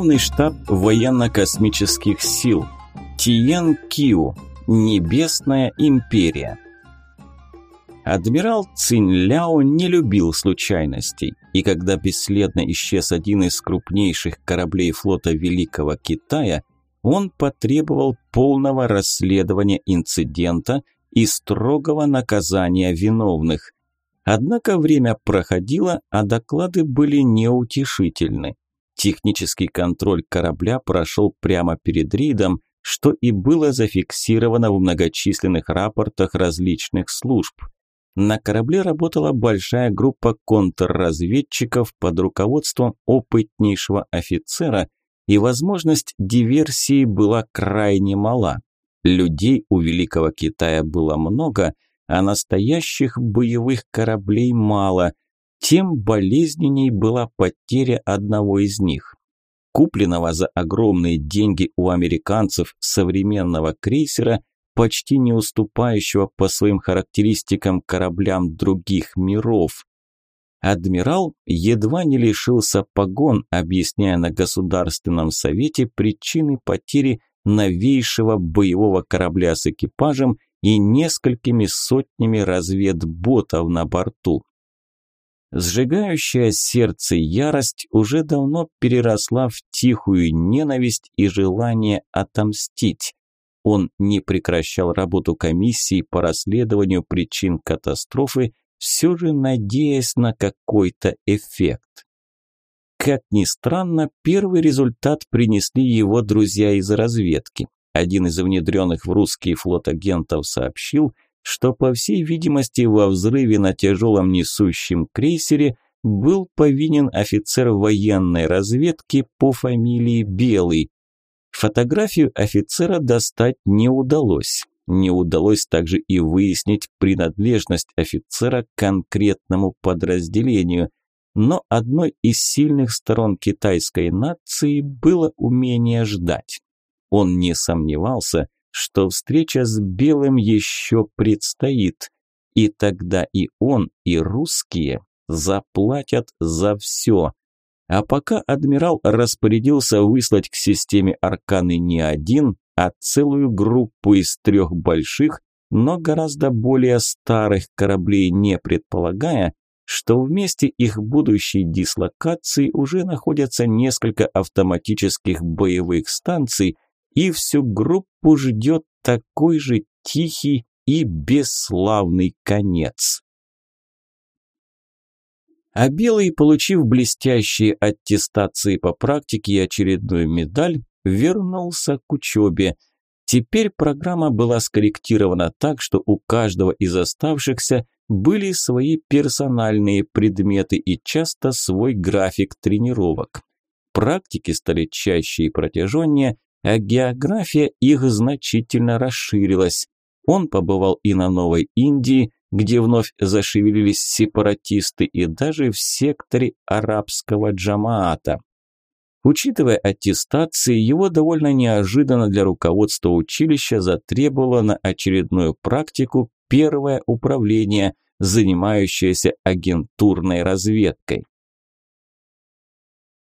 Главный штаб военно-космических сил. Тиен Киу. Небесная империя. Адмирал Цинь Ляо не любил случайностей, и когда бесследно исчез один из крупнейших кораблей флота Великого Китая, он потребовал полного расследования инцидента и строгого наказания виновных. Однако время проходило, а доклады были неутешительны. Технический контроль корабля прошел прямо перед рейдом, что и было зафиксировано в многочисленных рапортах различных служб. На корабле работала большая группа контрразведчиков под руководством опытнейшего офицера, и возможность диверсии была крайне мала. Людей у Великого Китая было много, а настоящих боевых кораблей мало, тем болезненней была потеря одного из них. Купленного за огромные деньги у американцев современного крейсера, почти не уступающего по своим характеристикам кораблям других миров. Адмирал едва не лишился погон, объясняя на Государственном совете причины потери новейшего боевого корабля с экипажем и несколькими сотнями разведботов на борту. Сжигающая сердце ярость уже давно переросла в тихую ненависть и желание отомстить. Он не прекращал работу комиссии по расследованию причин катастрофы, все же надеясь на какой-то эффект. Как ни странно, первый результат принесли его друзья из разведки. Один из внедренных в русский флот агентов сообщил, что, по всей видимости, во взрыве на тяжелом несущем крейсере был повинен офицер военной разведки по фамилии Белый. Фотографию офицера достать не удалось. Не удалось также и выяснить принадлежность офицера к конкретному подразделению – но одной из сильных сторон китайской нации было умение ждать. Он не сомневался, что встреча с Белым еще предстоит, и тогда и он, и русские заплатят за все. А пока адмирал распорядился выслать к системе Арканы не один, а целую группу из трех больших, но гораздо более старых кораблей, не предполагая, что в месте их будущей дислокации уже находятся несколько автоматических боевых станций, и всю группу ждет такой же тихий и бесславный конец. А Белый, получив блестящие аттестации по практике и очередную медаль, вернулся к учебе. Теперь программа была скорректирована так, что у каждого из оставшихся были свои персональные предметы и часто свой график тренировок. Практики стали чаще и протяженнее, а география их значительно расширилась. Он побывал и на Новой Индии, где вновь зашевелились сепаратисты, и даже в секторе арабского джамаата. Учитывая аттестации, его довольно неожиданно для руководства училища затребовало на очередную практику первое управление, занимающееся агентурной разведкой.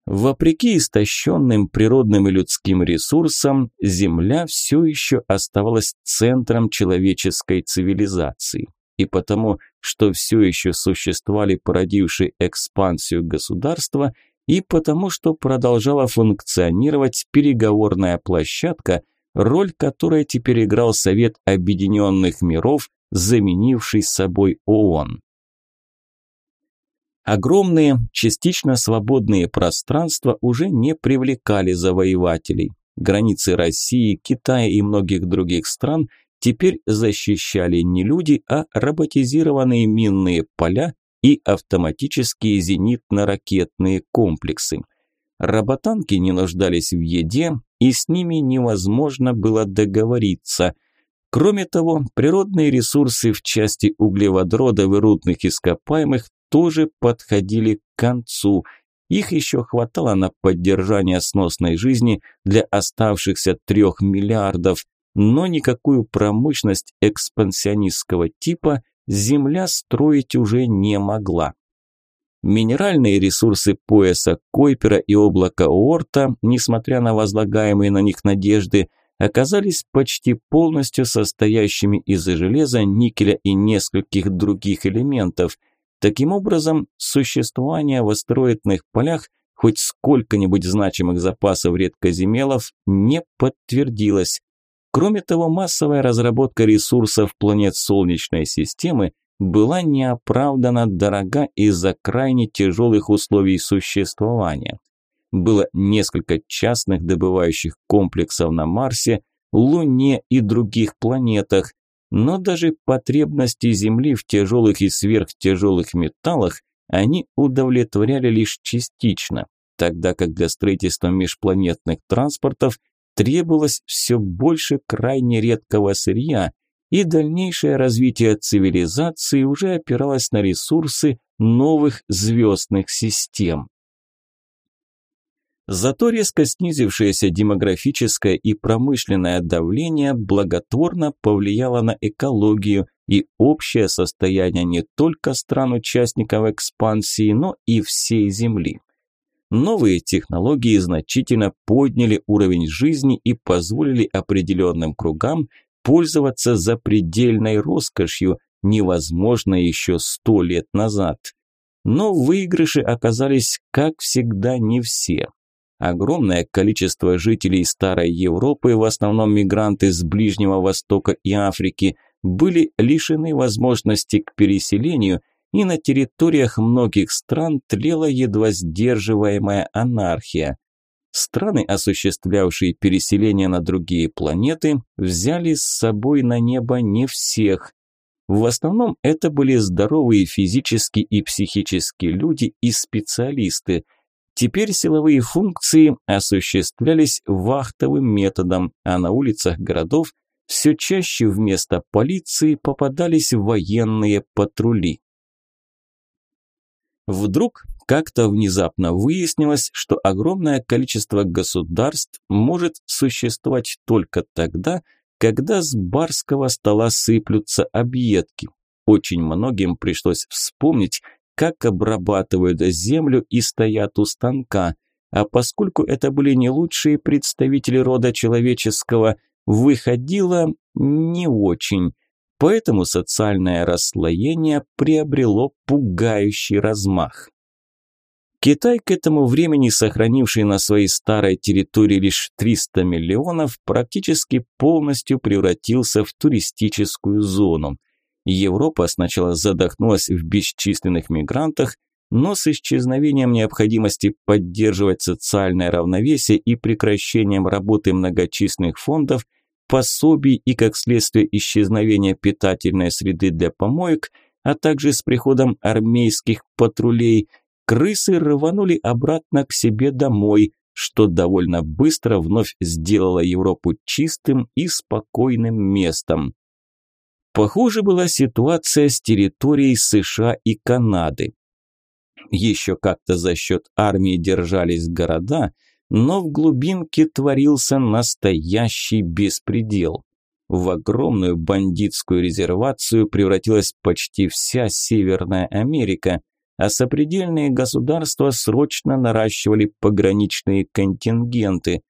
Вопреки истощенным природным и людским ресурсам, Земля все еще оставалась центром человеческой цивилизации. И потому, что все еще существовали породившие экспансию государства, и потому, что продолжала функционировать переговорная площадка, роль которой теперь играл Совет Объединенных Миров, заменивший собой ООН. Огромные, частично свободные пространства уже не привлекали завоевателей. Границы России, Китая и многих других стран теперь защищали не люди, а роботизированные минные поля и автоматические зенитно-ракетные комплексы. Роботанки не нуждались в еде, и с ними невозможно было договориться – Кроме того, природные ресурсы в части углеводородов и рудных ископаемых тоже подходили к концу. Их еще хватало на поддержание сносной жизни для оставшихся трех миллиардов, но никакую промышленность экспансионистского типа Земля строить уже не могла. Минеральные ресурсы пояса Койпера и облака Уорта, несмотря на возлагаемые на них надежды, оказались почти полностью состоящими из железа, никеля и нескольких других элементов. Таким образом, существование в астероидных полях хоть сколько-нибудь значимых запасов редкоземелов не подтвердилось. Кроме того, массовая разработка ресурсов планет Солнечной системы была неоправданно дорога из-за крайне тяжелых условий существования. Было несколько частных добывающих комплексов на Марсе, Луне и других планетах, но даже потребности Земли в тяжелых и сверхтяжелых металлах они удовлетворяли лишь частично, тогда как для строительства межпланетных транспортов требовалось все больше крайне редкого сырья, и дальнейшее развитие цивилизации уже опиралось на ресурсы новых звездных систем. Зато резко снизившееся демографическое и промышленное давление благотворно повлияло на экологию и общее состояние не только стран-участников экспансии, но и всей Земли. Новые технологии значительно подняли уровень жизни и позволили определенным кругам пользоваться запредельной роскошью, невозможной еще сто лет назад. Но выигрыши оказались, как всегда, не все. Огромное количество жителей Старой Европы, в основном мигранты с Ближнего Востока и Африки, были лишены возможности к переселению, и на территориях многих стран тлела едва сдерживаемая анархия. Страны, осуществлявшие переселение на другие планеты, взяли с собой на небо не всех. В основном это были здоровые физически и психически люди и специалисты – Теперь силовые функции осуществлялись вахтовым методом, а на улицах городов все чаще вместо полиции попадались военные патрули. Вдруг как-то внезапно выяснилось, что огромное количество государств может существовать только тогда, когда с барского стола сыплются объедки. Очень многим пришлось вспомнить, как обрабатывают землю и стоят у станка. А поскольку это были не лучшие представители рода человеческого, выходило не очень. Поэтому социальное расслоение приобрело пугающий размах. Китай, к этому времени сохранивший на своей старой территории лишь 300 миллионов, практически полностью превратился в туристическую зону. Европа сначала задохнулась в бесчисленных мигрантах, но с исчезновением необходимости поддерживать социальное равновесие и прекращением работы многочисленных фондов, пособий и, как следствие, исчезновения питательной среды для помоек, а также с приходом армейских патрулей, крысы рванули обратно к себе домой, что довольно быстро вновь сделало Европу чистым и спокойным местом. Похоже была ситуация с территорией США и Канады. Еще как-то за счет армии держались города, но в глубинке творился настоящий беспредел. В огромную бандитскую резервацию превратилась почти вся Северная Америка, а сопредельные государства срочно наращивали пограничные контингенты,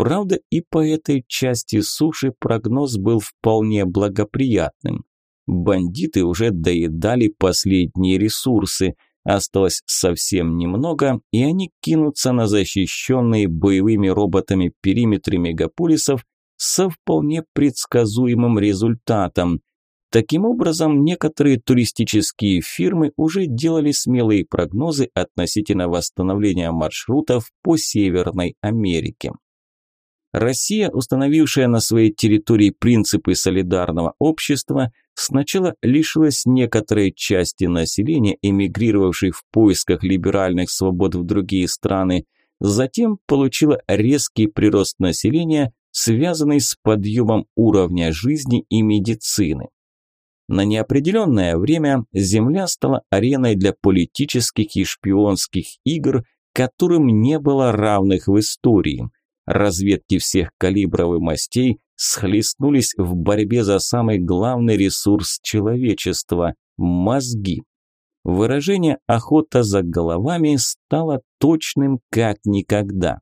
Правда, и по этой части суши прогноз был вполне благоприятным. Бандиты уже доедали последние ресурсы, осталось совсем немного, и они кинутся на защищенные боевыми роботами периметры мегаполисов со вполне предсказуемым результатом. Таким образом, некоторые туристические фирмы уже делали смелые прогнозы относительно восстановления маршрутов по Северной Америке. Россия, установившая на своей территории принципы солидарного общества, сначала лишилась некоторой части населения, эмигрировавшей в поисках либеральных свобод в другие страны, затем получила резкий прирост населения, связанный с подъемом уровня жизни и медицины. На неопределенное время Земля стала ареной для политических и шпионских игр, которым не было равных в истории – Разведки всех калибров и мастей схлестнулись в борьбе за самый главный ресурс человечества – мозги. Выражение «охота за головами» стало точным как никогда.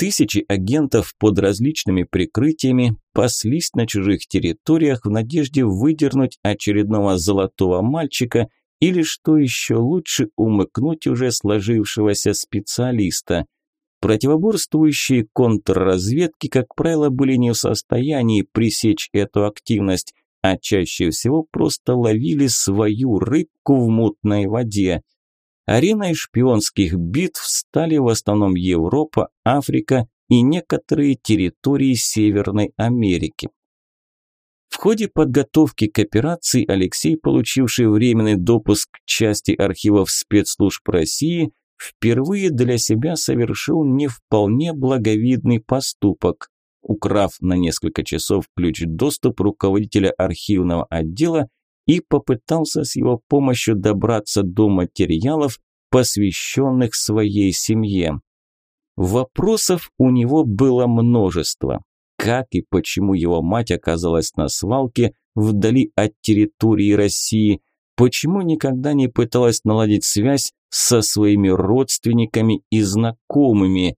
Тысячи агентов под различными прикрытиями паслись на чужих территориях в надежде выдернуть очередного золотого мальчика или, что еще лучше, умыкнуть уже сложившегося специалиста. Противоборствующие контрразведки, как правило, были не в состоянии пресечь эту активность, а чаще всего просто ловили свою рыбку в мутной воде. Ареной шпионских битв стали в основном Европа, Африка и некоторые территории Северной Америки. В ходе подготовки к операции Алексей, получивший временный допуск к части архивов спецслужб России, впервые для себя совершил не вполне благовидный поступок. Украв на несколько часов ключ доступ руководителя архивного отдела и попытался с его помощью добраться до материалов, посвященных своей семье. Вопросов у него было множество. Как и почему его мать оказалась на свалке вдали от территории России? Почему никогда не пыталась наладить связь со своими родственниками и знакомыми?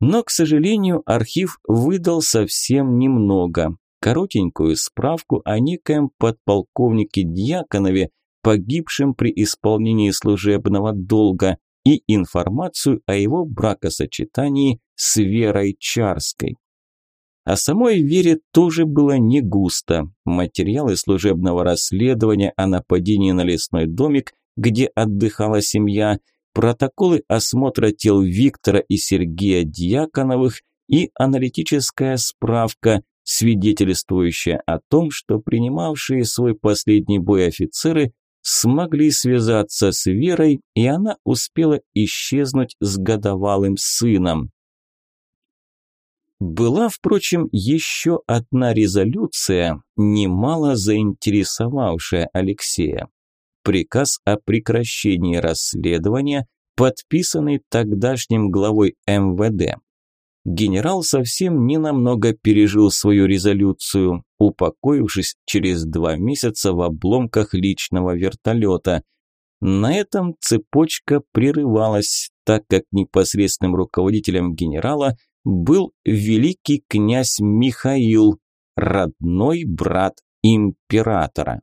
Но, к сожалению, архив выдал совсем немного. Коротенькую справку о некоем подполковнике Дьяконове, погибшем при исполнении служебного долга, и информацию о его бракосочетании с Верой Чарской. О самой Вере тоже было не густо. Материалы служебного расследования о нападении на лесной домик, где отдыхала семья, протоколы осмотра тел Виктора и Сергея Дьяконовых и аналитическая справка, свидетельствующая о том, что принимавшие свой последний бой офицеры смогли связаться с Верой, и она успела исчезнуть с годовалым сыном. Была, впрочем, еще одна резолюция, немало заинтересовавшая Алексея. Приказ о прекращении расследования, подписанный тогдашним главой МВД. Генерал совсем ненамного пережил свою резолюцию, упокоившись через два месяца в обломках личного вертолета. На этом цепочка прерывалась, так как непосредственным руководителем генерала – был великий князь Михаил, родной брат императора.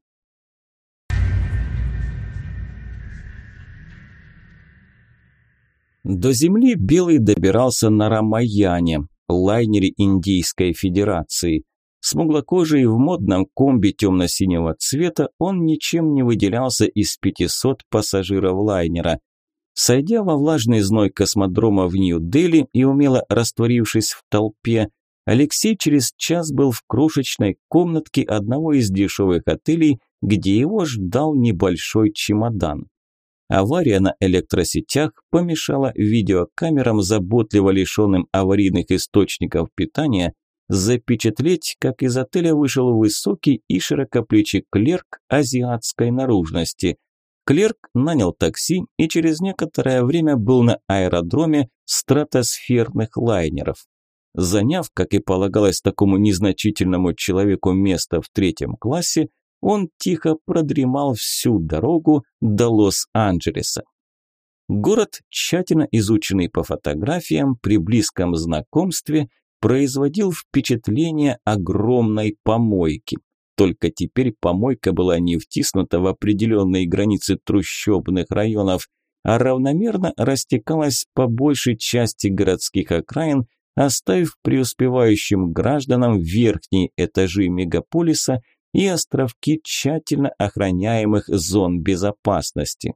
До земли Белый добирался на Рамаяне, лайнере Индийской Федерации. Смуглокожий в модном комби темно-синего цвета, он ничем не выделялся из 500 пассажиров лайнера. Сойдя во влажный зной космодрома в Нью-Дели и умело растворившись в толпе, Алексей через час был в крошечной комнатке одного из дешевых отелей, где его ждал небольшой чемодан. Авария на электросетях помешала видеокамерам, заботливо лишенным аварийных источников питания, запечатлеть, как из отеля вышел высокий и широкоплечий клерк азиатской наружности. Клерк нанял такси и через некоторое время был на аэродроме стратосферных лайнеров. Заняв, как и полагалось такому незначительному человеку, место в третьем классе, он тихо продремал всю дорогу до Лос-Анджелеса. Город, тщательно изученный по фотографиям, при близком знакомстве производил впечатление огромной помойки. Только теперь помойка была не втиснута в определенные границы трущобных районов, а равномерно растекалась по большей части городских окраин, оставив преуспевающим гражданам верхние этажи мегаполиса и островки тщательно охраняемых зон безопасности.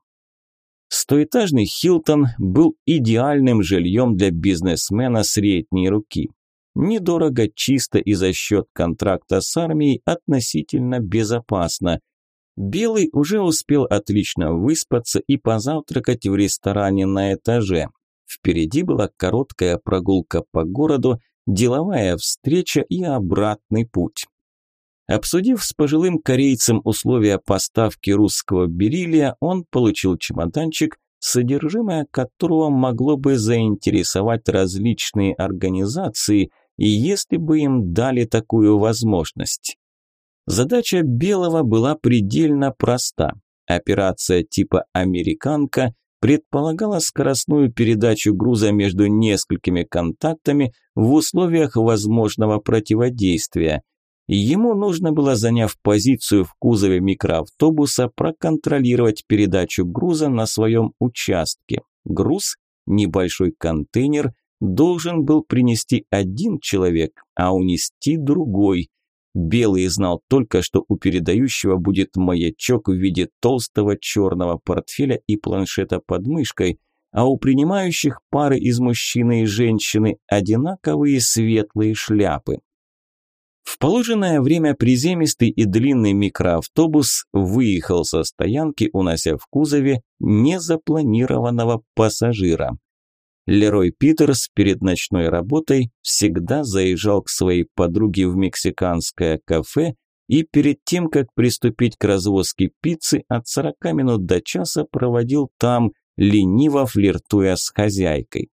Стоэтажный Хилтон был идеальным жильем для бизнесмена средней руки. Недорого, чисто и за счет контракта с армией относительно безопасно. Белый уже успел отлично выспаться и позавтракать в ресторане на этаже. Впереди была короткая прогулка по городу, деловая встреча и обратный путь. Обсудив с пожилым корейцем условия поставки русского бериллия, он получил чемоданчик, содержимое которого могло бы заинтересовать различные организации, если бы им дали такую возможность. Задача Белого была предельно проста. Операция типа «Американка» предполагала скоростную передачу груза между несколькими контактами в условиях возможного противодействия. Ему нужно было, заняв позицию в кузове микроавтобуса, проконтролировать передачу груза на своем участке. Груз, небольшой контейнер, должен был принести один человек, а унести другой. Белый знал только, что у передающего будет маячок в виде толстого черного портфеля и планшета под мышкой, а у принимающих пары из мужчины и женщины одинаковые светлые шляпы. В положенное время приземистый и длинный микроавтобус выехал со стоянки, унося в кузове незапланированного пассажира. Лерой Питерс перед ночной работой всегда заезжал к своей подруге в мексиканское кафе и перед тем, как приступить к развозке пиццы, от 40 минут до часа проводил там, лениво флиртуя с хозяйкой.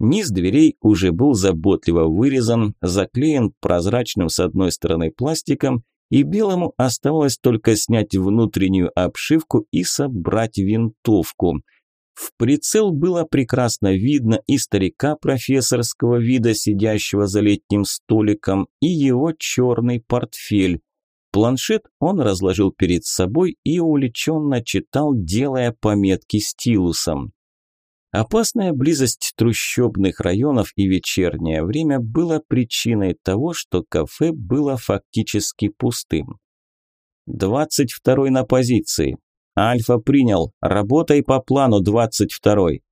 Низ дверей уже был заботливо вырезан, заклеен прозрачным с одной стороны пластиком, и белому оставалось только снять внутреннюю обшивку и собрать винтовку – в прицел было прекрасно видно и старика профессорского вида, сидящего за летним столиком, и его черный портфель. Планшет он разложил перед собой и увлеченно читал, делая пометки стилусом. Опасная близость трущобных районов и вечернее время было причиной того, что кафе было фактически пустым. «Двадцать второй на позиции. «Альфа принял. Работай по плану 22-й».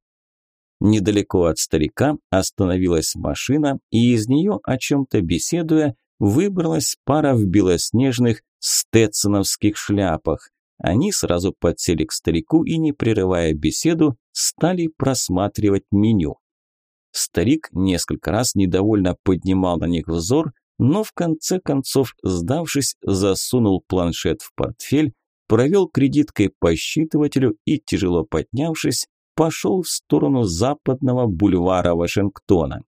Недалеко от старика остановилась машина, и из нее, о чем-то беседуя, выбралась пара в белоснежных стетсоновских шляпах. Они сразу подсели к старику и, не прерывая беседу, стали просматривать меню. Старик несколько раз недовольно поднимал на них взор, но в конце концов, сдавшись, засунул планшет в портфель, провел кредиткой по считывателю и, тяжело поднявшись, пошел в сторону западного бульвара Вашингтона.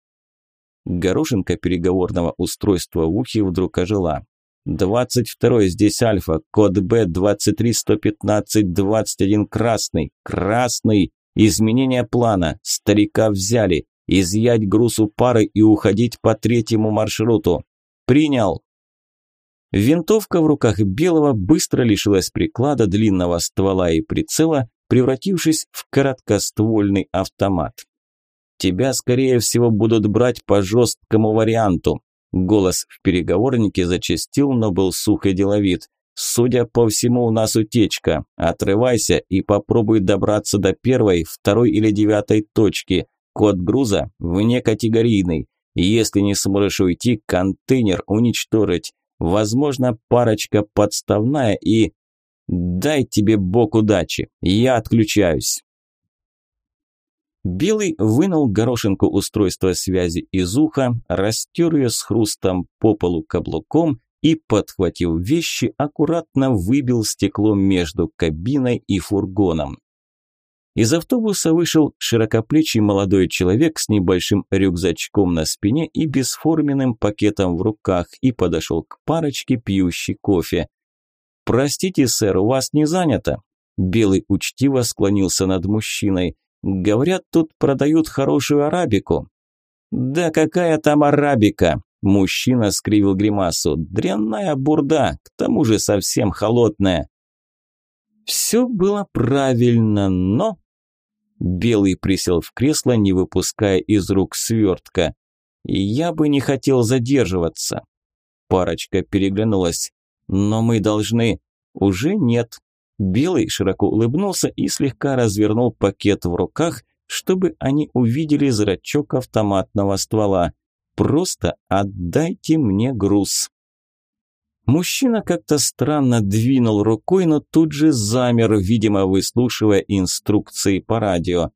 Горошинка переговорного устройства в ухе вдруг ожила. «Двадцать второй, здесь Альфа, код Б, двадцать три, сто пятнадцать, двадцать один, красный, красный, изменение плана, старика взяли, изъять груз у пары и уходить по третьему маршруту. Принял!» Винтовка в руках Белого быстро лишилась приклада длинного ствола и прицела, превратившись в короткоствольный автомат. «Тебя, скорее всего, будут брать по жесткому варианту», Голос в переговорнике зачастил, но был сух и деловит. «Судя по всему, у нас утечка. Отрывайся и попробуй добраться до первой, второй или девятой точки. Код груза внекатегорийный. Если не сможешь уйти, контейнер уничтожить. Возможно, парочка подставная и... Дай тебе бог удачи, я отключаюсь. Белый вынул горошинку устройства связи из уха, растер ее с хрустом по полу каблуком и, подхватив вещи, аккуратно выбил стекло между кабиной и фургоном. Из автобуса вышел широкоплечий молодой человек с небольшим рюкзачком на спине и бесформенным пакетом в руках и подошел к парочке, пьющей кофе. «Простите, сэр, у вас не занято?» Белый учтиво склонился над мужчиной. «Говорят, тут продают хорошую арабику». «Да какая там арабика?» Мужчина скривил гримасу. «Дрянная бурда, к тому же совсем холодная». Все было правильно, но Белый присел в кресло, не выпуская из рук свертка. «Я бы не хотел задерживаться». Парочка переглянулась. «Но мы должны...» «Уже нет». Белый широко улыбнулся и слегка развернул пакет в руках, чтобы они увидели зрачок автоматного ствола. «Просто отдайте мне груз». Мужчина как-то странно двинул рукой, но тут же замер, видимо, выслушивая инструкции по радио.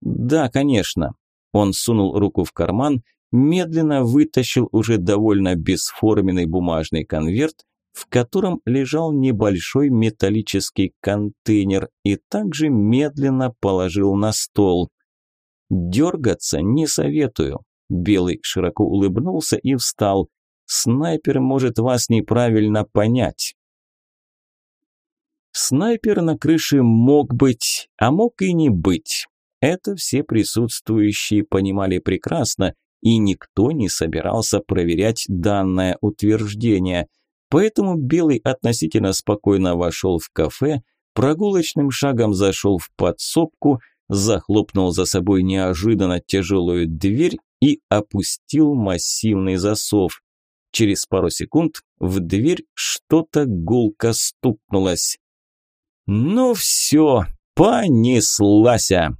«Да, конечно». Он сунул руку в карман, медленно вытащил уже довольно бесформенный бумажный конверт, в котором лежал небольшой металлический контейнер и также медленно положил на стол. «Дергаться не советую». Белый широко улыбнулся и встал. снайпер может вас неправильно понять. Снайпер на крыше мог быть, а мог и не быть. Это все присутствующие понимали прекрасно, и никто не собирался проверять данное утверждение. Поэтому Белый относительно спокойно вошел в кафе, прогулочным шагом зашел в подсобку, захлопнул за собой неожиданно тяжелую дверь и опустил массивный засов. Через пару секунд в дверь что-то гулко стукнулось. Ну все, понеслася.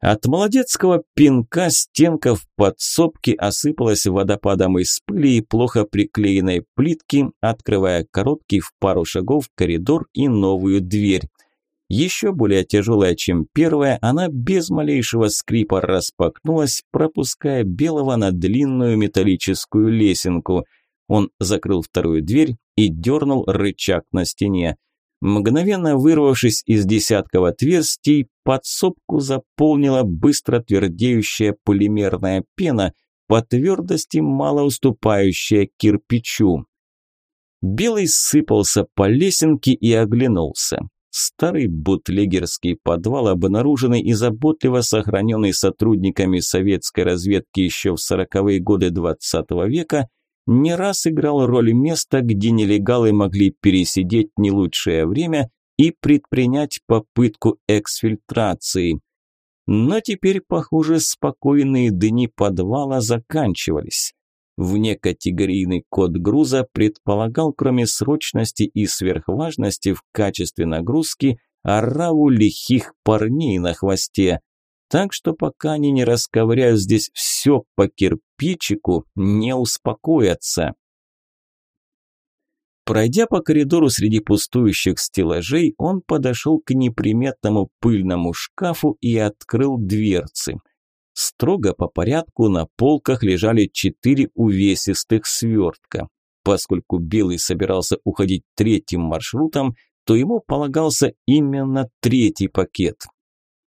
От молодецкого пинка стенка в подсобке осыпалась водопадом из пыли и плохо приклеенной плитки, открывая короткий в пару шагов коридор и новую дверь. Еще более тяжелая, чем первая, она без малейшего скрипа распахнулась, пропуская Белого на длинную металлическую лесенку. Он закрыл вторую дверь и дернул рычаг на стене. Мгновенно вырвавшись из десятков отверстий, подсобку заполнила быстро твердеющая полимерная пена, по твердости мало уступающая кирпичу. Белый сыпался по лесенке и оглянулся. Старый бутлегерский подвал, обнаруженный и заботливо сохраненный сотрудниками советской разведки еще в сороковые годы XX века – не раз играл роль места, где нелегалы могли пересидеть не лучшее время и предпринять попытку эксфильтрации. Но теперь, похоже, спокойные дни подвала заканчивались. Внекатегорийный код груза предполагал, кроме срочности и сверхважности в качестве нагрузки, ораву лихих парней на хвосте. Так что пока они не расковыряют здесь все по кирпичику, не успокоятся. Пройдя по коридору среди пустующих стеллажей, он подошел к неприметному пыльному шкафу и открыл дверцы. Строго по порядку на полках лежали четыре увесистых свертка. Поскольку Белый собирался уходить третьим маршрутом, то ему полагался именно третий пакет.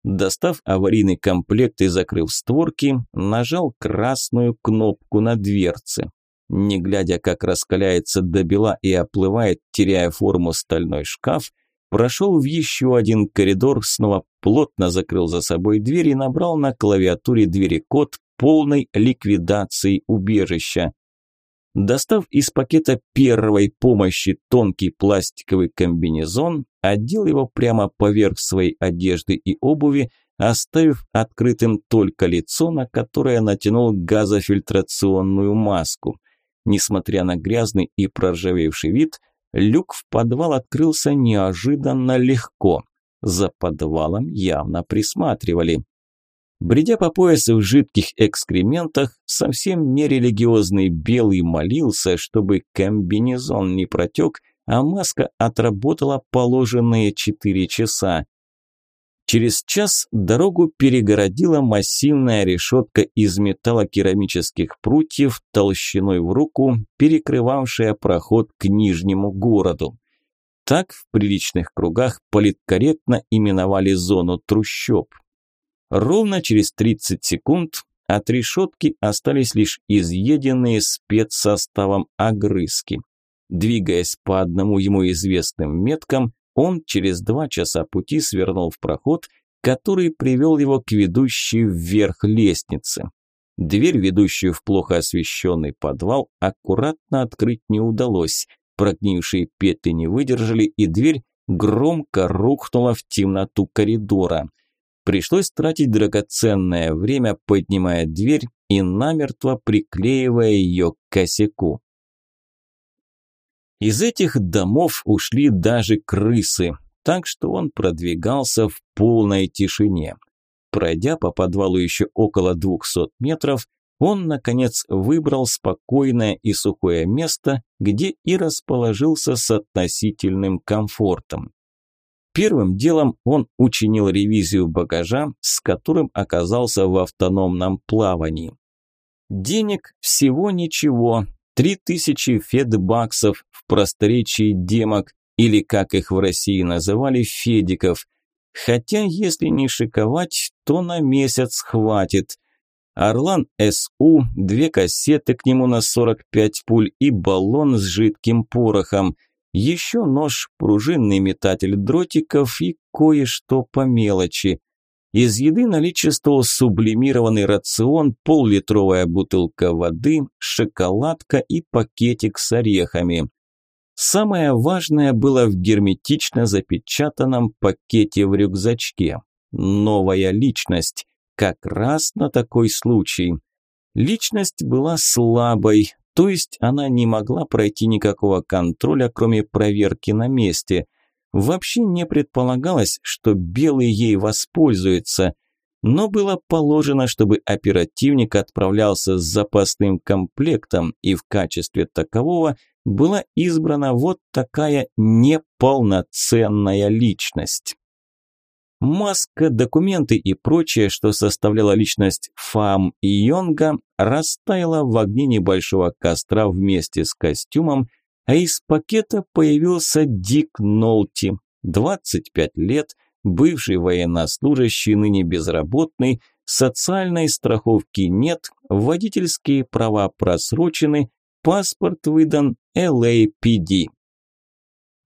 Достав аварийный комплект и закрыв створки, нажал красную кнопку на дверце. Не глядя, как раскаляется до бела и оплывает, теряя форму стальной шкаф, прошел в еще один коридор, снова плотно закрыл за собой дверь и набрал на клавиатуре двери код полной ликвидации убежища. Достав из пакета первой помощи тонкий пластиковый комбинезон, одел его прямо поверх своей одежды и обуви, оставив открытым только лицо, на которое натянул газофильтрационную маску. Несмотря на грязный и проржавевший вид, люк в подвал открылся неожиданно легко. За подвалом явно присматривали. Бредя по поясу в жидких экскрементах, совсем нерелигиозный белый молился, чтобы комбинезон не протек, а маска отработала положенные четыре часа. Через час дорогу перегородила массивная решетка из металлокерамических прутьев толщиной в руку, перекрывавшая проход к нижнему городу. Так в приличных кругах политкорректно именовали зону трущоб. Ровно через 30 секунд от решетки остались лишь изъеденные спецсоставом огрызки. Двигаясь по одному ему известным меткам, он через два часа пути свернул в проход, который привел его к ведущей вверх лестнице. Дверь, ведущую в плохо освещенный подвал, аккуратно открыть не удалось. Прогнившие петли не выдержали, и дверь громко рухнула в темноту коридора. Пришлось тратить драгоценное время, поднимая дверь и намертво приклеивая ее к косяку. Из этих домов ушли даже крысы, так что он продвигался в полной тишине. Пройдя по подвалу еще около 200 метров, он, наконец, выбрал спокойное и сухое место, где и расположился с относительным комфортом. Первым делом он учинил ревизию багажа, с которым оказался в автономном плавании. Денег всего ничего, три тысячи федбаксов в просторечии демок, или как их в России называли, федиков. Хотя, если не шиковать, то на месяц хватит. Орлан СУ, две кассеты к нему на 45 пуль и баллон с жидким порохом. Еще нож, пружинный метатель дротиков и кое-что по мелочи. Из еды наличествовал сублимированный рацион, поллитровая бутылка воды, шоколадка и пакетик с орехами. Самое важное было в герметично запечатанном пакете в рюкзачке. Новая личность. Как раз на такой случай. Личность была слабой, то есть она не могла пройти никакого контроля, кроме проверки на месте. Вообще не предполагалось, что белый ей воспользуется, но было положено, чтобы оперативник отправлялся с запасным комплектом, и в качестве такового была избрана вот такая неполноценная личность. Маска, документы и прочее, что составляло личность Фам и Йонга, растаяла в огне небольшого костра вместе с костюмом, а из пакета появился Дик Нолти, 25 лет, бывший военнослужащий, ныне безработный, социальной страховки нет, водительские права просрочены, паспорт выдан LAPD.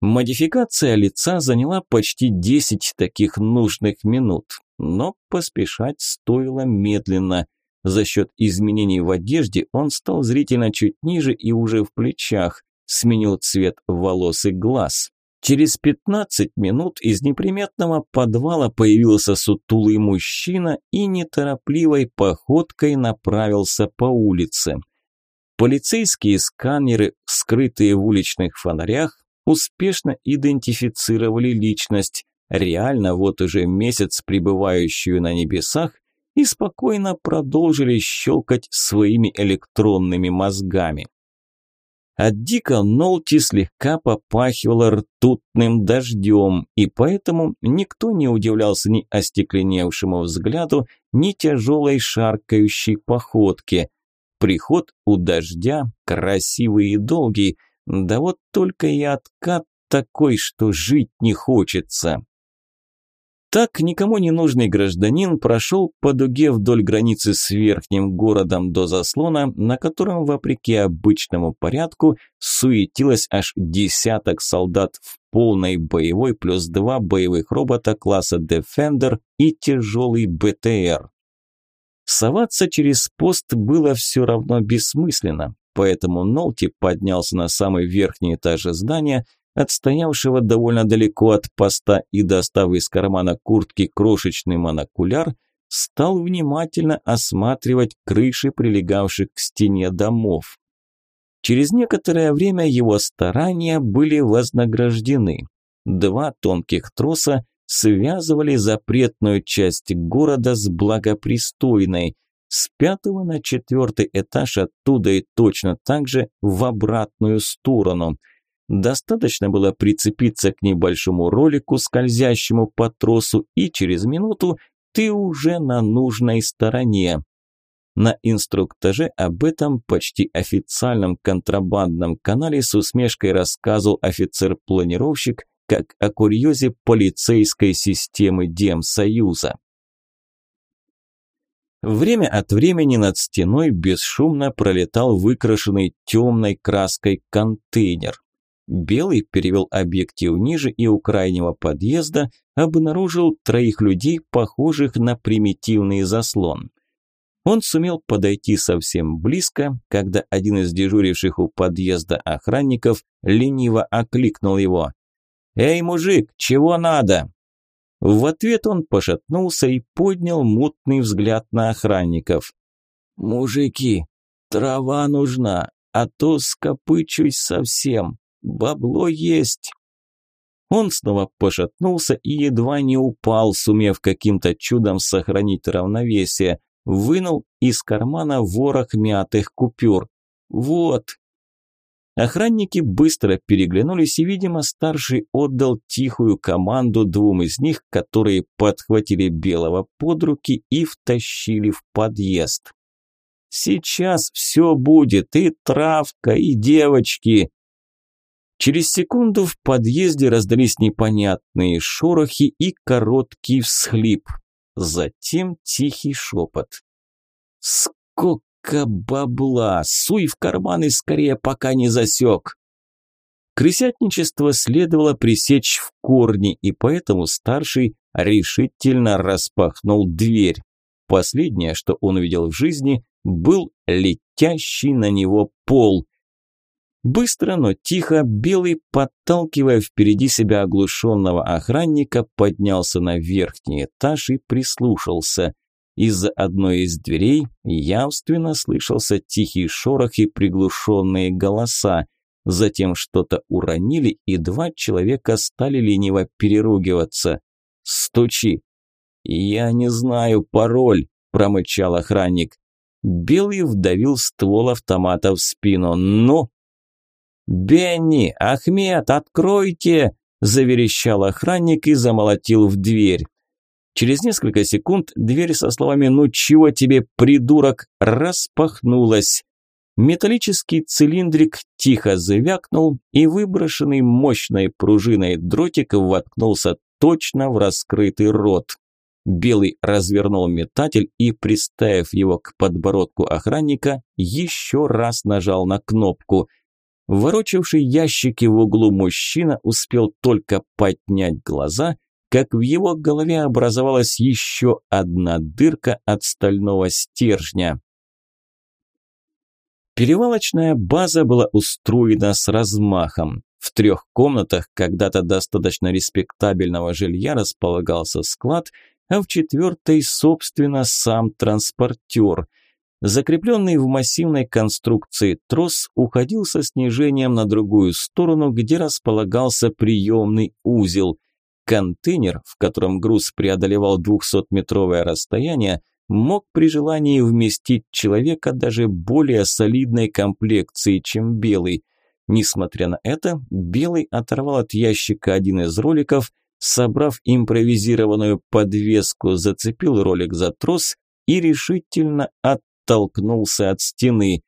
Модификация лица заняла почти 10 таких нужных минут, но поспешать стоило медленно. За счет изменений в одежде он стал зрительно чуть ниже и уже в плечах, сменил цвет волос и глаз. Через 15 минут из неприметного подвала появился сутулый мужчина и неторопливой походкой направился по улице. Полицейские сканеры, скрытые в уличных фонарях, успешно идентифицировали личность, реально вот уже месяц пребывающую на небесах, и спокойно продолжили щелкать своими электронными мозгами. От Дика Нолти слегка попахивало ртутным дождем, и поэтому никто не удивлялся ни остекленевшему взгляду, ни тяжелой шаркающей походке. Приход у дождя красивый и долгий, да вот только и откат такой, что жить не хочется. Так никому не нужный гражданин прошел по дуге вдоль границы с верхним городом до заслона, на котором, вопреки обычному порядку, суетилось аж десяток солдат в полной боевой плюс два боевых робота класса Defender и тяжелый БТР. Соваться через пост было все равно бессмысленно поэтому Нолти поднялся на самый верхний этаж здания, отстоявшего довольно далеко от поста и, достав из кармана куртки крошечный монокуляр, стал внимательно осматривать крыши прилегавших к стене домов. Через некоторое время его старания были вознаграждены. Два тонких троса связывали запретную часть города с благопристойной, с пятого на четвертый этаж оттуда и точно так же в обратную сторону. Достаточно было прицепиться к небольшому ролику, скользящему по тросу, и через минуту ты уже на нужной стороне. На инструктаже об этом почти официальном контрабандном канале с усмешкой рассказывал офицер-планировщик, как о курьезе полицейской системы Демсоюза. Время от времени над стеной бесшумно пролетал выкрашенный темной краской контейнер. Белый перевел объектив ниже и у крайнего подъезда обнаружил троих людей, похожих на примитивный заслон. Он сумел подойти совсем близко, когда один из дежуривших у подъезда охранников лениво окликнул его. «Эй, мужик, чего надо?» В ответ он пошатнулся и поднял мутный взгляд на охранников. «Мужики, трава нужна, а то скопычусь совсем. Бабло есть». Он снова пошатнулся и едва не упал, сумев каким-то чудом сохранить равновесие. Вынул из кармана ворох мятых купюр. «Вот, Охранники быстро переглянулись, и, видимо, старший отдал тихую команду двум из них, которые подхватили Белого под руки и втащили в подъезд. «Сейчас все будет, и травка, и девочки!» Через секунду в подъезде раздались непонятные шорохи и короткий всхлип. Затем тихий шепот. Сколько бабла! Суй в карманы скорее, пока не засек. Крысятничество следовало пресечь в корне, и поэтому старший решительно распахнул дверь. Последнее, что он увидел в жизни, был летящий на него пол. Быстро, но тихо, Белый, подталкивая впереди себя оглушенного охранника, поднялся на верхний этаж и прислушался. Из-за одной из дверей явственно слышался тихий шорох и приглушенные голоса. Затем что-то уронили, и два человека стали лениво переругиваться. «Стучи!» «Я не знаю пароль», – промычал охранник. Белый вдавил ствол автомата в спину. «Ну!» «Бенни! Ахмед, откройте!» – заверещал охранник и замолотил в дверь. Через несколько секунд дверь со словами «Ну чего тебе, придурок?» распахнулась. Металлический цилиндрик тихо завякнул, и выброшенный мощной пружиной дротик воткнулся точно в раскрытый рот. Белый развернул метатель и, приставив его к подбородку охранника, еще раз нажал на кнопку. Ворочавший ящики в углу мужчина успел только поднять глаза, как в его голове образовалась еще одна дырка от стального стержня. Перевалочная база была устроена с размахом. В трех комнатах когда-то достаточно респектабельного жилья располагался склад, а в четвертой, собственно, сам транспортер. Закрепленный в массивной конструкции трос уходил со снижением на другую сторону, где располагался приемный узел. Контейнер, в котором груз преодолевал 200-метровое расстояние, мог при желании вместить человека даже более солидной комплекции, чем белый. Несмотря на это, белый оторвал от ящика один из роликов, собрав импровизированную подвеску, зацепил ролик за трос и решительно оттолкнулся от стены.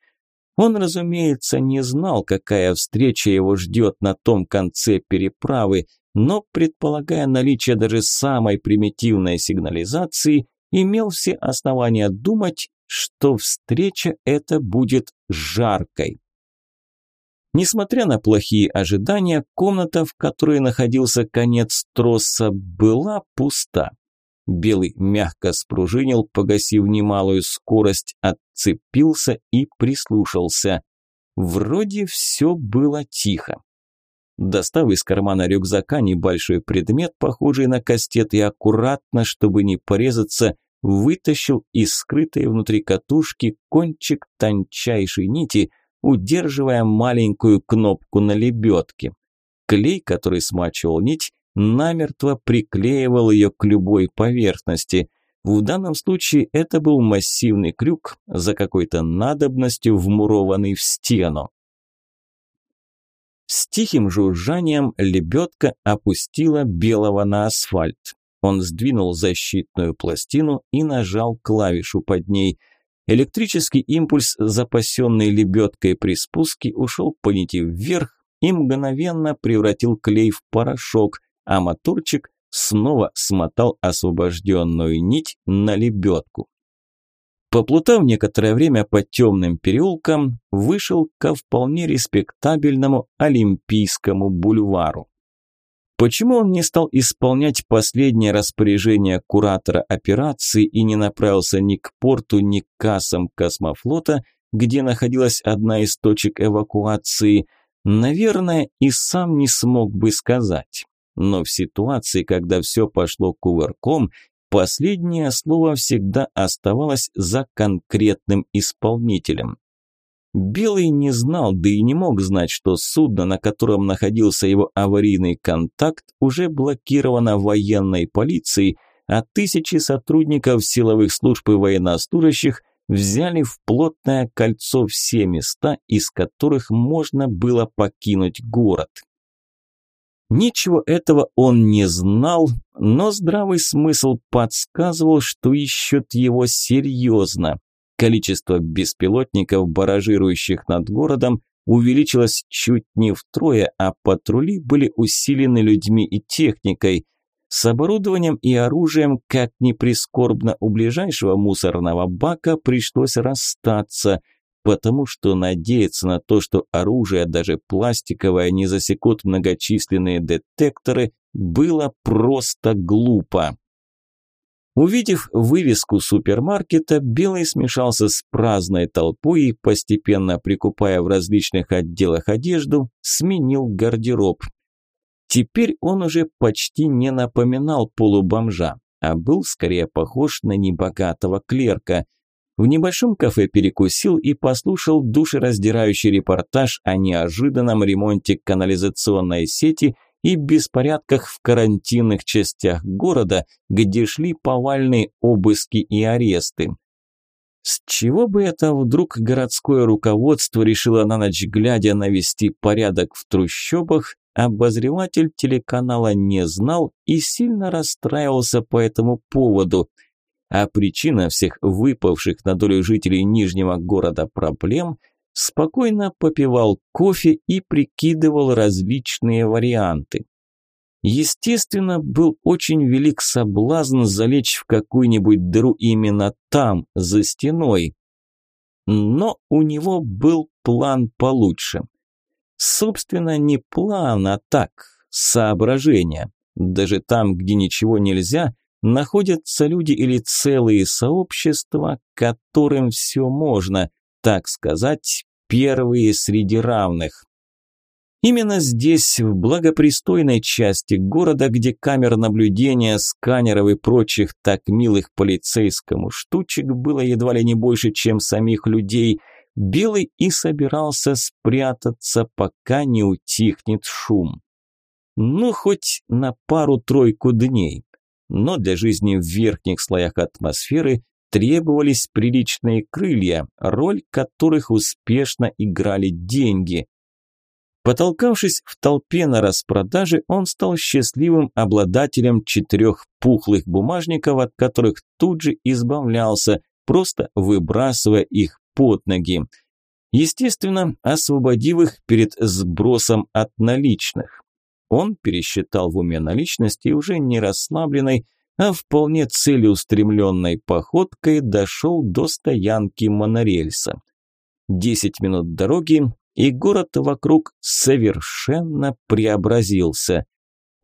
Он, разумеется, не знал, какая встреча его ждет на том конце переправы, но, предполагая наличие даже самой примитивной сигнализации, имел все основания думать, что встреча эта будет жаркой. Несмотря на плохие ожидания, комната, в которой находился конец троса, была пуста. Белый мягко спружинил, погасив немалую скорость, отцепился и прислушался. Вроде все было тихо. Достав из кармана рюкзака небольшой предмет, похожий на кастет, и аккуратно, чтобы не порезаться, вытащил из скрытой внутри катушки кончик тончайшей нити, удерживая маленькую кнопку на лебедке. Клей, который смачивал нить, намертво приклеивал ее к любой поверхности. В данном случае это был массивный крюк, за какой-то надобностью вмурованный в стену. С тихим жужжанием лебедка опустила белого на асфальт. Он сдвинул защитную пластину и нажал клавишу под ней. Электрический импульс, запасенный лебедкой при спуске, ушел по нити вверх и мгновенно превратил клей в порошок, а моторчик снова смотал освобожденную нить на лебедку. Поплутав некоторое время по темным переулкам, вышел ко вполне респектабельному Олимпийскому бульвару. Почему он не стал исполнять последнее распоряжение куратора операции и не направился ни к порту, ни к кассам космофлота, где находилась одна из точек эвакуации, наверное, и сам не смог бы сказать. Но в ситуации, когда все пошло кувырком, последнее слово всегда оставалось за конкретным исполнителем. Белый не знал, да и не мог знать, что судно, на котором находился его аварийный контакт, уже блокировано военной полицией, а тысячи сотрудников силовых служб и военнослужащих взяли в плотное кольцо все места, из которых можно было покинуть город. Ничего этого он не знал, но здравый смысл подсказывал, что ищут его серьезно. Количество беспилотников, баражирующих над городом, увеличилось чуть не втрое, а патрули были усилены людьми и техникой. С оборудованием и оружием, как ни прискорбно, у ближайшего мусорного бака пришлось расстаться, потому что надеяться на то, что оружие, даже пластиковое, не засекут многочисленные детекторы, было просто глупо. Увидев вывеску супермаркета, Белый смешался с праздной толпой и, постепенно прикупая в различных отделах одежду, сменил гардероб – Теперь он уже почти не напоминал полубомжа, а был скорее похож на небогатого клерка. В небольшом кафе перекусил и послушал душераздирающий репортаж о неожиданном ремонте канализационной сети и беспорядках в карантинных частях города, где шли повальные обыски и аресты. С чего бы это вдруг городское руководство решило на ночь глядя навести порядок в трущобах, Обозреватель телеканала не знал и сильно расстраивался по этому поводу. А причина всех выпавших на долю жителей Нижнего города проблем спокойно попивал кофе и прикидывал различные варианты. Естественно, был очень велик соблазн залечь в какую-нибудь дыру именно там, за стеной. Но у него был план получше. Собственно, не план, а так, соображение. Даже там, где ничего нельзя, находятся люди или целые сообщества, которым все можно, так сказать, первые среди равных. Именно здесь, в благопристойной части города, где камер наблюдения, сканеров и прочих так милых полицейскому штучек было едва ли не больше, чем самих людей – Белый и собирался спрятаться, пока не утихнет шум. Ну, хоть на пару-тройку дней. Но для жизни в верхних слоях атмосферы требовались приличные крылья, роль которых успешно играли деньги. Потолкавшись в толпе на распродаже, он стал счастливым обладателем четырех пухлых бумажников, от которых тут же избавлялся, просто выбрасывая их под ноги. Естественно, освободив их перед сбросом от наличных. Он пересчитал в уме наличности и уже не расслабленной, а вполне целеустремленной походкой дошел до стоянки монорельса. Десять минут дороги, и город вокруг совершенно преобразился.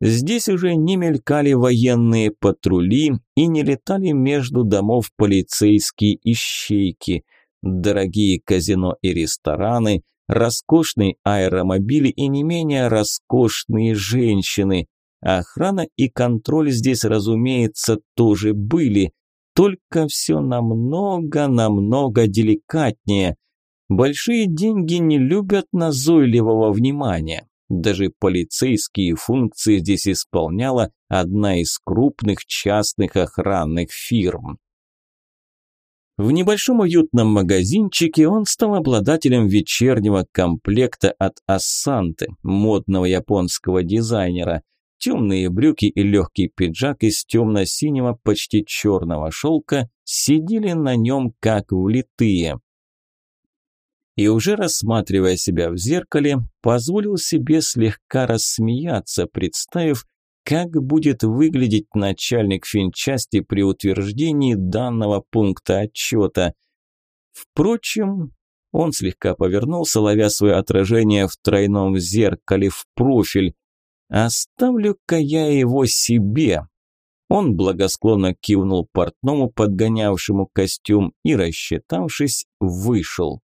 Здесь уже не мелькали военные патрули и не летали между домов полицейские ищейки – дорогие казино и рестораны, роскошные аэромобили и не менее роскошные женщины. Охрана и контроль здесь, разумеется, тоже были, только все намного-намного деликатнее. Большие деньги не любят назойливого внимания. Даже полицейские функции здесь исполняла одна из крупных частных охранных фирм. В небольшом уютном магазинчике он стал обладателем вечернего комплекта от Ассанты, модного японского дизайнера. Темные брюки и легкий пиджак из темно-синего, почти черного шелка сидели на нем как влитые. И уже рассматривая себя в зеркале, позволил себе слегка рассмеяться, представив, как будет выглядеть начальник финчасти при утверждении данного пункта отчета. Впрочем, он слегка повернулся, ловя свое отражение в тройном зеркале в профиль. «Оставлю-ка я его себе». Он благосклонно кивнул портному, подгонявшему костюм, и, рассчитавшись, вышел.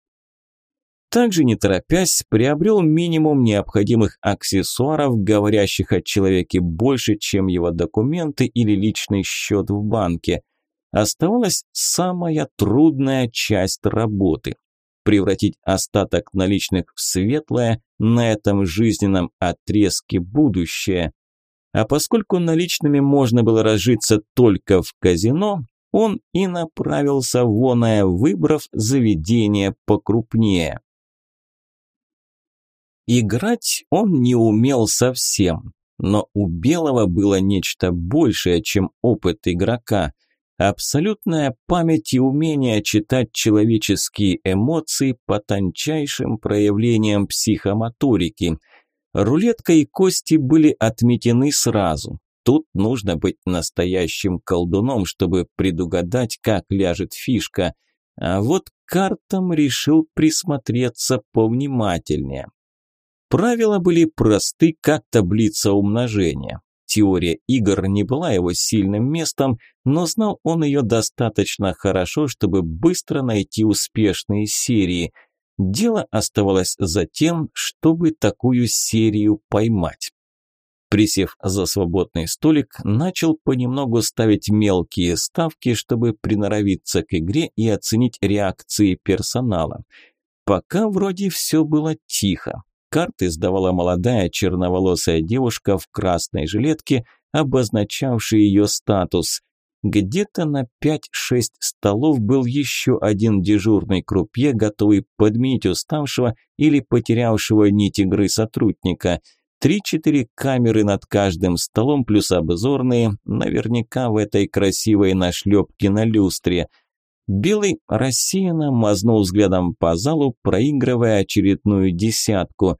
Также не торопясь, приобрел минимум необходимых аксессуаров, говорящих о человеке больше, чем его документы или личный счет в банке. Оставалась самая трудная часть работы – превратить остаток наличных в светлое на этом жизненном отрезке будущее. А поскольку наличными можно было разжиться только в казино, он и направился в оное, выбрав заведение покрупнее. Играть он не умел совсем, но у Белого было нечто большее, чем опыт игрока. Абсолютная память и умение читать человеческие эмоции по тончайшим проявлениям психомоторики. Рулетка и кости были отметены сразу. Тут нужно быть настоящим колдуном, чтобы предугадать, как ляжет фишка. А вот картам решил присмотреться повнимательнее. Правила были просты, как таблица умножения. Теория игр не была его сильным местом, но знал он ее достаточно хорошо, чтобы быстро найти успешные серии. Дело оставалось за тем, чтобы такую серию поймать. Присев за свободный столик, начал понемногу ставить мелкие ставки, чтобы приноровиться к игре и оценить реакции персонала. Пока вроде все было тихо. Карты сдавала молодая черноволосая девушка в красной жилетке, обозначавшей ее статус. Где-то на 5-6 столов был еще один дежурный крупье, готовый подменить уставшего или потерявшего нить игры сотрудника. Три-четыре камеры над каждым столом плюс обзорные, наверняка в этой красивой нашлепке на люстре – Белый рассеянно мазнул взглядом по залу, проигрывая очередную десятку.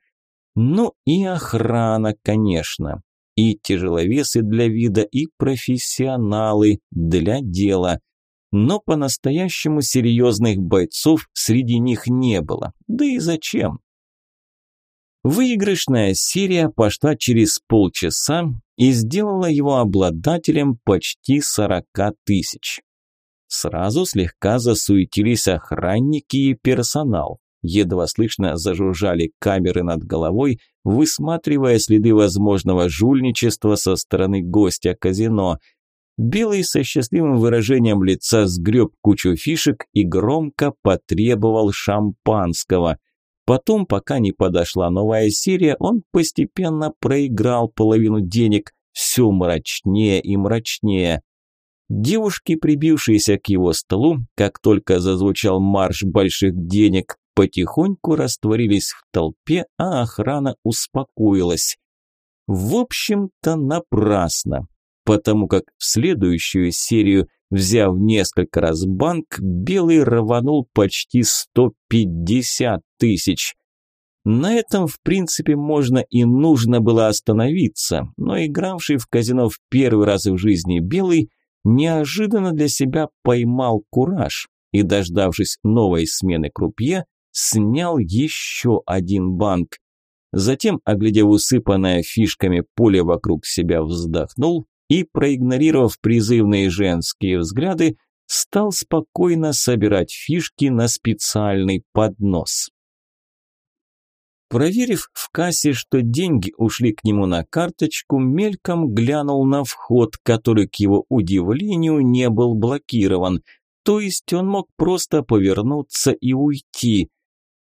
Ну и охрана, конечно. И тяжеловесы для вида, и профессионалы для дела. Но по-настоящему серьезных бойцов среди них не было. Да и зачем? Выигрышная серия пошла через полчаса и сделала его обладателем почти 40 тысяч. Сразу слегка засуетились охранники и персонал. Едва слышно зажужжали камеры над головой, высматривая следы возможного жульничества со стороны гостя казино. Белый со счастливым выражением лица сгреб кучу фишек и громко потребовал шампанского. Потом, пока не подошла новая серия, он постепенно проиграл половину денег, все мрачнее и мрачнее. Девушки, прибившиеся к его столу, как только зазвучал марш больших денег, потихоньку растворились в толпе, а охрана успокоилась. В общем-то, напрасно, потому как в следующую серию, взяв несколько раз банк, Белый рванул почти 150 тысяч. На этом, в принципе, можно и нужно было остановиться, но игравший в казино в первый раз в жизни Белый неожиданно для себя поймал кураж и, дождавшись новой смены крупье, снял еще один банк. Затем, оглядев усыпанное фишками поле вокруг себя, вздохнул и, проигнорировав призывные женские взгляды, стал спокойно собирать фишки на специальный поднос. Проверив в кассе, что деньги ушли к нему на карточку, мельком глянул на вход, который, к его удивлению, не был блокирован. То есть он мог просто повернуться и уйти.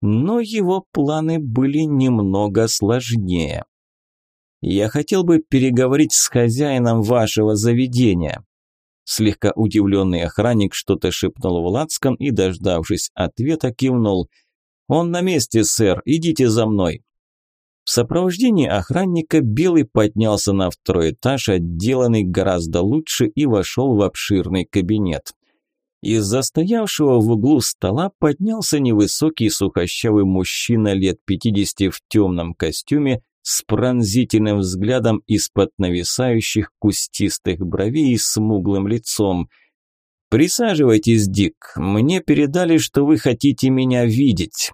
Но его планы были немного сложнее. «Я хотел бы переговорить с хозяином вашего заведения». Слегка удивленный охранник что-то шепнул в лацкан и, дождавшись ответа, кивнул – «Он на месте, сэр, идите за мной». В сопровождении охранника Белый поднялся на второй этаж, отделанный гораздо лучше, и вошел в обширный кабинет. Из застоявшего в углу стола поднялся невысокий сухощавый мужчина лет 50 в темном костюме с пронзительным взглядом из-под нависающих кустистых бровей и смуглым лицом. «Присаживайтесь, Дик. Мне передали, что вы хотите меня видеть».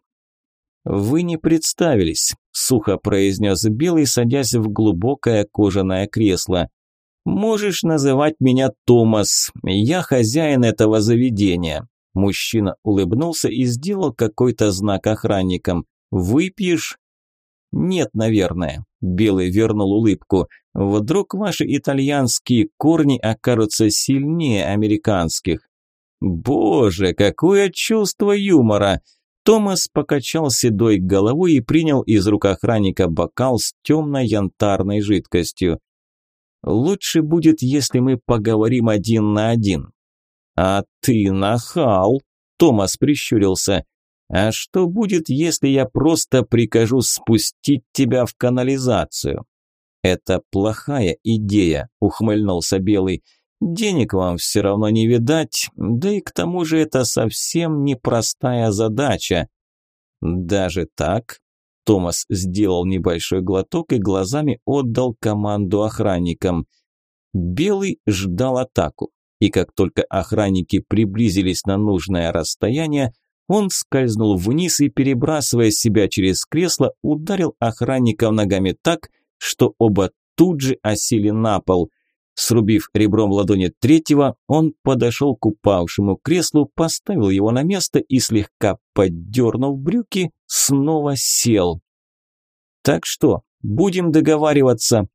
«Вы не представились», – сухо произнес Белый, садясь в глубокое кожаное кресло. «Можешь называть меня Томас. Я хозяин этого заведения». Мужчина улыбнулся и сделал какой-то знак охранникам. «Выпьешь?» «Нет, наверное», – Белый вернул улыбку. «Вдруг ваши итальянские корни окажутся сильнее американских?» «Боже, какое чувство юмора!» Томас покачал седой головой и принял из рук охранника бокал с темно-янтарной жидкостью. «Лучше будет, если мы поговорим один на один». «А ты нахал!» – Томас прищурился. «А что будет, если я просто прикажу спустить тебя в канализацию?» «Это плохая идея», – ухмыльнулся Белый. Денег вам все равно не видать, да и к тому же это совсем непростая задача. Даже так? Томас сделал небольшой глоток и глазами отдал команду охранникам. Белый ждал атаку, и как только охранники приблизились на нужное расстояние, он скользнул вниз и, перебрасывая себя через кресло, ударил охранников ногами так, что оба тут же осели на пол. Срубив ребром ладони третьего, он подошел к упавшему креслу, поставил его на место и, слегка поддернув брюки, снова сел. «Так что, будем договариваться?»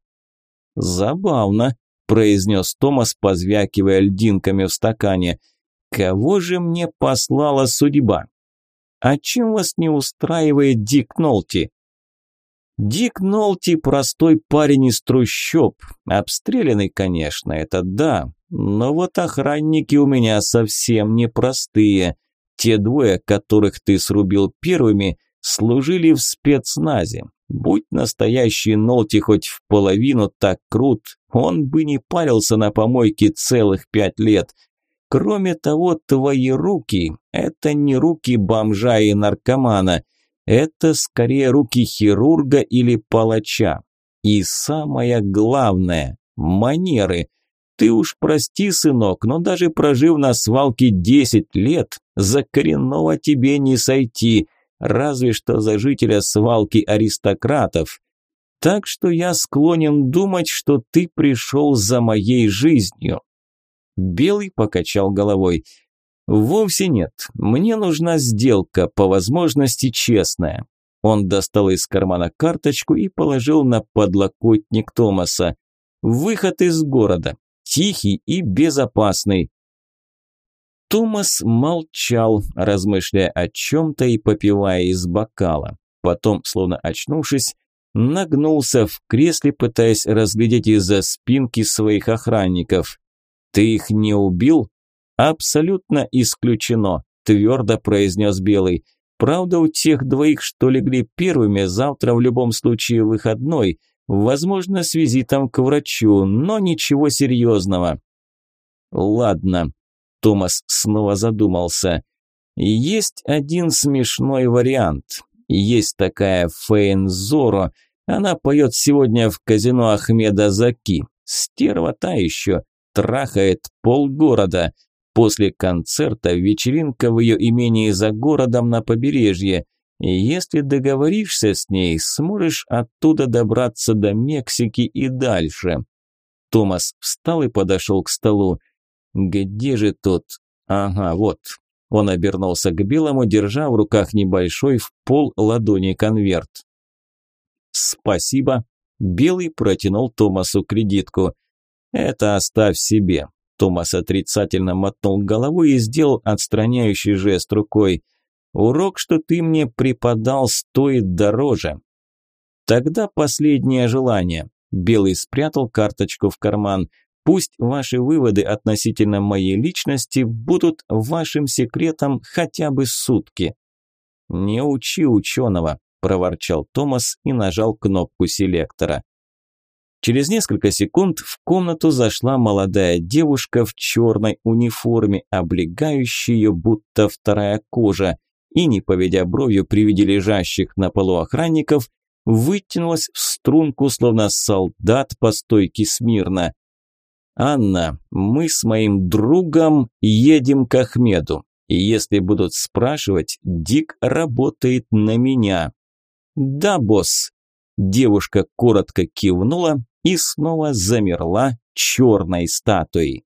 «Забавно», – произнес Томас, позвякивая льдинками в стакане. «Кого же мне послала судьба?» «А чем вас не устраивает Дик Нолти?» Дик Нолти простой парень из трущоб, обстрелянный, конечно, это да, но вот охранники у меня совсем непростые. Те двое, которых ты срубил первыми, служили в спецназе. Будь настоящий Нолти хоть в половину так крут, он бы не парился на помойке целых пять лет. Кроме того, твои руки – это не руки бомжа и наркомана – это скорее руки хирурга или палача. И самое главное – манеры. Ты уж прости, сынок, но даже прожив на свалке 10 лет, за коренного тебе не сойти, разве что за жителя свалки аристократов. Так что я склонен думать, что ты пришел за моей жизнью. Белый покачал головой – «Вовсе нет. Мне нужна сделка, по возможности честная». Он достал из кармана карточку и положил на подлокотник Томаса. «Выход из города. Тихий и безопасный». Томас молчал, размышляя о чем-то и попивая из бокала. Потом, словно очнувшись, нагнулся в кресле, пытаясь разглядеть из-за спинки своих охранников. «Ты их не убил?» «Абсолютно исключено», – твердо произнес Белый. «Правда, у тех двоих, что легли первыми, завтра в любом случае выходной, возможно, с визитом к врачу, но ничего серьезного». «Ладно», – Томас снова задумался. «Есть один смешной вариант. Есть такая Фейн Зоро, она поет сегодня в казино Ахмеда Заки. Стерва та еще, трахает полгорода. После концерта вечеринка в ее имении за городом на побережье. И если договоришься с ней, сможешь оттуда добраться до Мексики и дальше. Томас встал и подошел к столу. «Где же тот? Ага, вот». Он обернулся к Белому, держа в руках небольшой в пол ладони конверт. «Спасибо». Белый протянул Томасу кредитку. «Это оставь себе. Томас отрицательно мотнул головой и сделал отстраняющий жест рукой. «Урок, что ты мне преподал, стоит дороже». «Тогда последнее желание». Белый спрятал карточку в карман. «Пусть ваши выводы относительно моей личности будут вашим секретом хотя бы сутки». «Не учи ученого», – проворчал Томас и нажал кнопку селектора. Через несколько секунд в комнату зашла молодая девушка в черной униформе, облегающей ее будто вторая кожа, и, не поведя бровью при виде лежащих на полу охранников, вытянулась в струнку, словно солдат по стойке смирно. «Анна, мы с моим другом едем к Ахмеду, и если будут спрашивать, Дик работает на меня». «Да, босс». Девушка коротко кивнула и снова замерла черной статуей.